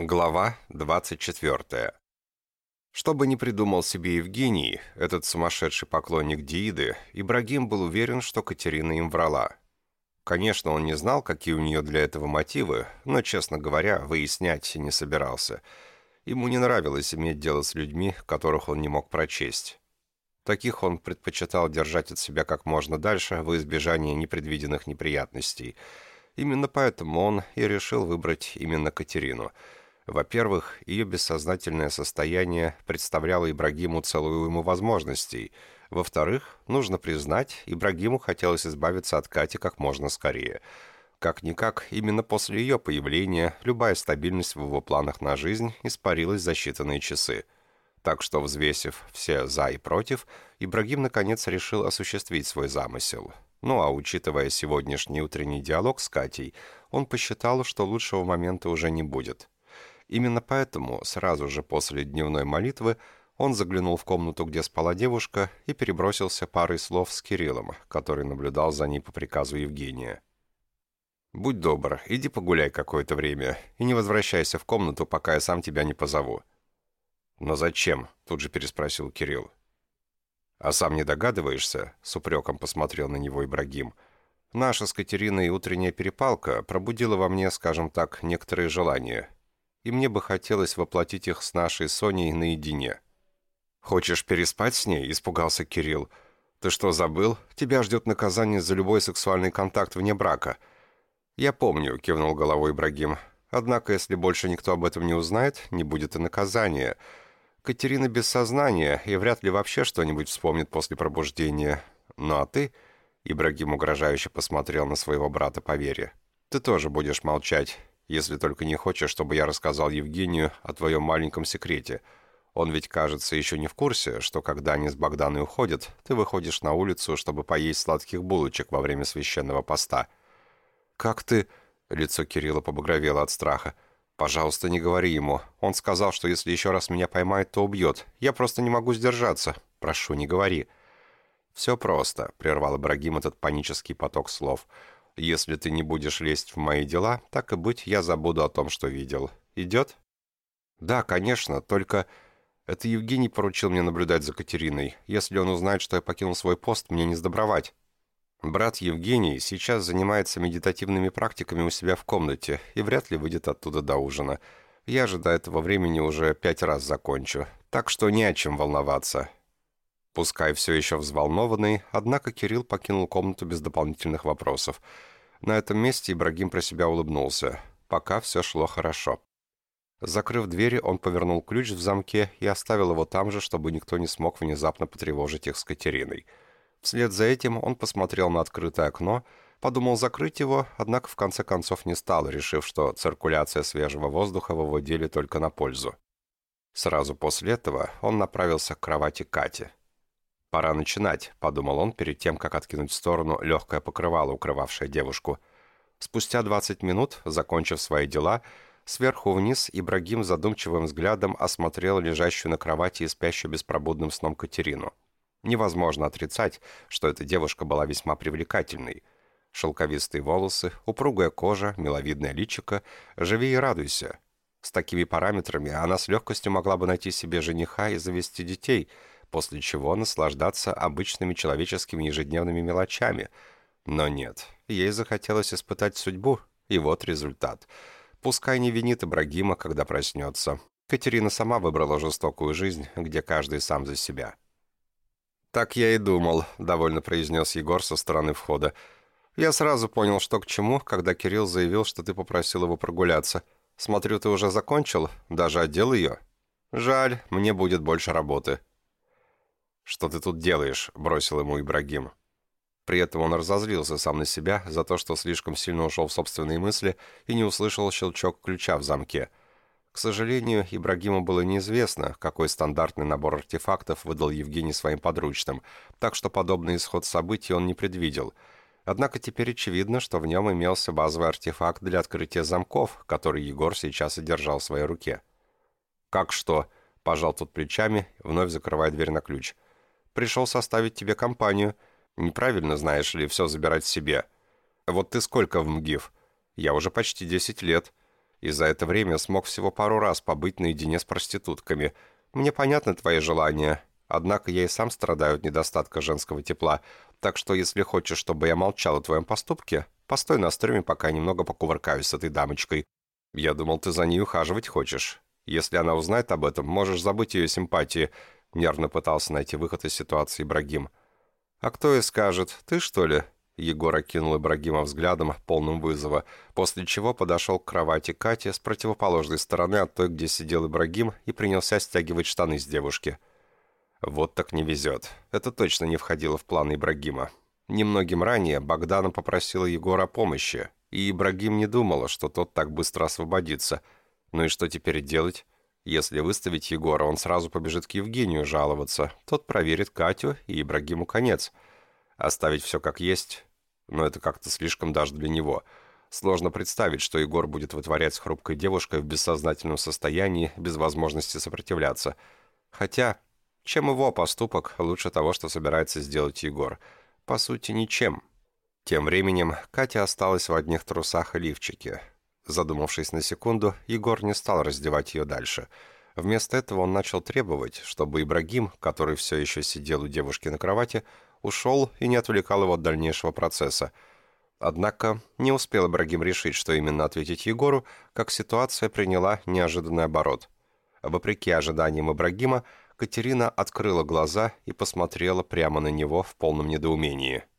Глава 24. Что бы ни придумал себе Евгений, этот сумасшедший поклонник Дииды, Ибрагим был уверен, что Катерина им врала. Конечно, он не знал, какие у нее для этого мотивы, но, честно говоря, выяснять не собирался. Ему не нравилось иметь дело с людьми, которых он не мог прочесть. Таких он предпочитал держать от себя как можно дальше во избежание непредвиденных неприятностей. Именно поэтому он и решил выбрать именно Катерину – во-первых, ее бессознательное состояние представляло Ибрагиму целую ему возможностей. Во-вторых, нужно признать, Ибрагиму хотелось избавиться от Кати как можно скорее. Как-никак, именно после ее появления любая стабильность в его планах на жизнь испарилась за считанные часы. Так что, взвесив все «за» и «против», Ибрагим наконец решил осуществить свой замысел. Ну а учитывая сегодняшний утренний диалог с Катей, он посчитал, что лучшего момента уже не будет – Именно поэтому сразу же после дневной молитвы он заглянул в комнату, где спала девушка, и перебросился парой слов с Кириллом, который наблюдал за ней по приказу Евгения. «Будь добр, иди погуляй какое-то время и не возвращайся в комнату, пока я сам тебя не позову». «Но зачем?» — тут же переспросил Кирилл. «А сам не догадываешься?» — с упреком посмотрел на него Ибрагим. «Наша с Катериной утренняя перепалка пробудила во мне, скажем так, некоторые желания, и мне бы хотелось воплотить их с нашей Соней наедине. «Хочешь переспать с ней?» – испугался Кирилл. «Ты что, забыл? Тебя ждет наказание за любой сексуальный контакт вне брака». «Я помню», – кивнул головой Ибрагим. «Однако, если больше никто об этом не узнает, не будет и наказания. Катерина без сознания и вряд ли вообще что-нибудь вспомнит после пробуждения. Ну а ты...» – Ибрагим угрожающе посмотрел на своего брата по вере. «Ты тоже будешь молчать если только не хочешь, чтобы я рассказал Евгению о твоем маленьком секрете. Он ведь, кажется, еще не в курсе, что когда они с Богданой уходят, ты выходишь на улицу, чтобы поесть сладких булочек во время священного поста. «Как ты...» — лицо Кирилла побагровело от страха. «Пожалуйста, не говори ему. Он сказал, что если еще раз меня поймает, то убьет. Я просто не могу сдержаться. Прошу, не говори». «Все просто», — прервал Ибрагим этот панический поток слов. «Все если ты не будешь лезть в мои дела, так и быть, я забуду о том, что видел. Идет?» «Да, конечно, только...» «Это Евгений поручил мне наблюдать за Катериной. Если он узнает, что я покинул свой пост, мне не сдобровать». Брат Евгений сейчас занимается медитативными практиками у себя в комнате и вряд ли выйдет оттуда до ужина. Я же до этого времени уже пять раз закончу, так что не о чем волноваться. Пускай все еще взволнованный, однако Кирилл покинул комнату без дополнительных вопросов. На этом месте Ибрагим про себя улыбнулся. Пока все шло хорошо. Закрыв двери, он повернул ключ в замке и оставил его там же, чтобы никто не смог внезапно потревожить их с Катериной. Вслед за этим он посмотрел на открытое окно, подумал закрыть его, однако в конце концов не стал, решив, что циркуляция свежего воздуха в его деле только на пользу. Сразу после этого он направился к кровати Кати. «Пора начинать», — подумал он перед тем, как откинуть в сторону легкое покрывало, укрывавшее девушку. Спустя 20 минут, закончив свои дела, сверху вниз Ибрагим задумчивым взглядом осмотрел лежащую на кровати и спящую беспробудным сном Катерину. Невозможно отрицать, что эта девушка была весьма привлекательной. Шелковистые волосы, упругая кожа, миловидное личико. Живи и радуйся. С такими параметрами она с легкостью могла бы найти себе жениха и завести детей — после чего наслаждаться обычными человеческими ежедневными мелочами. Но нет, ей захотелось испытать судьбу, и вот результат. Пускай не винит Ибрагима, когда проснется. Катерина сама выбрала жестокую жизнь, где каждый сам за себя. «Так я и думал», — довольно произнес Егор со стороны входа. «Я сразу понял, что к чему, когда Кирилл заявил, что ты попросил его прогуляться. Смотрю, ты уже закончил, даже одел ее. Жаль, мне будет больше работы». «Что ты тут делаешь?» – бросил ему Ибрагим. При этом он разозлился сам на себя за то, что слишком сильно ушел в собственные мысли и не услышал щелчок ключа в замке. К сожалению, Ибрагиму было неизвестно, какой стандартный набор артефактов выдал Евгений своим подручным, так что подобный исход событий он не предвидел. Однако теперь очевидно, что в нем имелся базовый артефакт для открытия замков, который Егор сейчас и держал в своей руке. «Как что?» – пожал тут плечами, вновь закрывая дверь на ключ – Пришел составить тебе компанию. Неправильно, знаешь ли, все забирать себе. Вот ты сколько в МГИФ? Я уже почти 10 лет. и за это время смог всего пару раз побыть наедине с проститутками. Мне понятны твои желания, однако я и сам страдаю от недостатка женского тепла, так что если хочешь, чтобы я молчал о твоем поступке, постой на стреме, пока немного покувыркаюсь с этой дамочкой. Я думал, ты за ней ухаживать хочешь. Если она узнает об этом, можешь забыть ее симпатии», — нервно пытался найти выход из ситуации Ибрагим. «А кто и скажет? Ты, что ли?» Егор окинул Ибрагима взглядом, полным вызова, после чего подошел к кровати Кати с противоположной стороны от той, где сидел Ибрагим, и принялся стягивать штаны с девушки. Вот так не везет. Это точно не входило в планы Ибрагима. Немногим ранее Богдана попросила Егора о помощи, и Ибрагим не думала, что тот так быстро освободится. Ну и что теперь делать? Если выставить Егора, он сразу побежит к Евгению жаловаться. Тот проверит Катю, и Ибрагиму конец. Оставить все как есть но это как-то слишком даже для него. Сложно представить, что Егор будет вытворять с хрупкой девушкой в бессознательном состоянии, без возможности сопротивляться. Хотя, чем его поступок лучше того, что собирается сделать Егор? По сути, ничем. Тем временем Катя осталась в одних трусах и лифчике. Задумавшись на секунду, Егор не стал раздевать ее дальше. Вместо этого он начал требовать, чтобы Ибрагим, который все еще сидел у девушки на кровати, ушел и не отвлекал его от дальнейшего процесса. Однако не успел Ибрагим решить, что именно ответить Егору, как ситуация приняла неожиданный оборот. Вопреки ожиданиям Ибрагима, Катерина открыла глаза и посмотрела прямо на него в полном недоумении –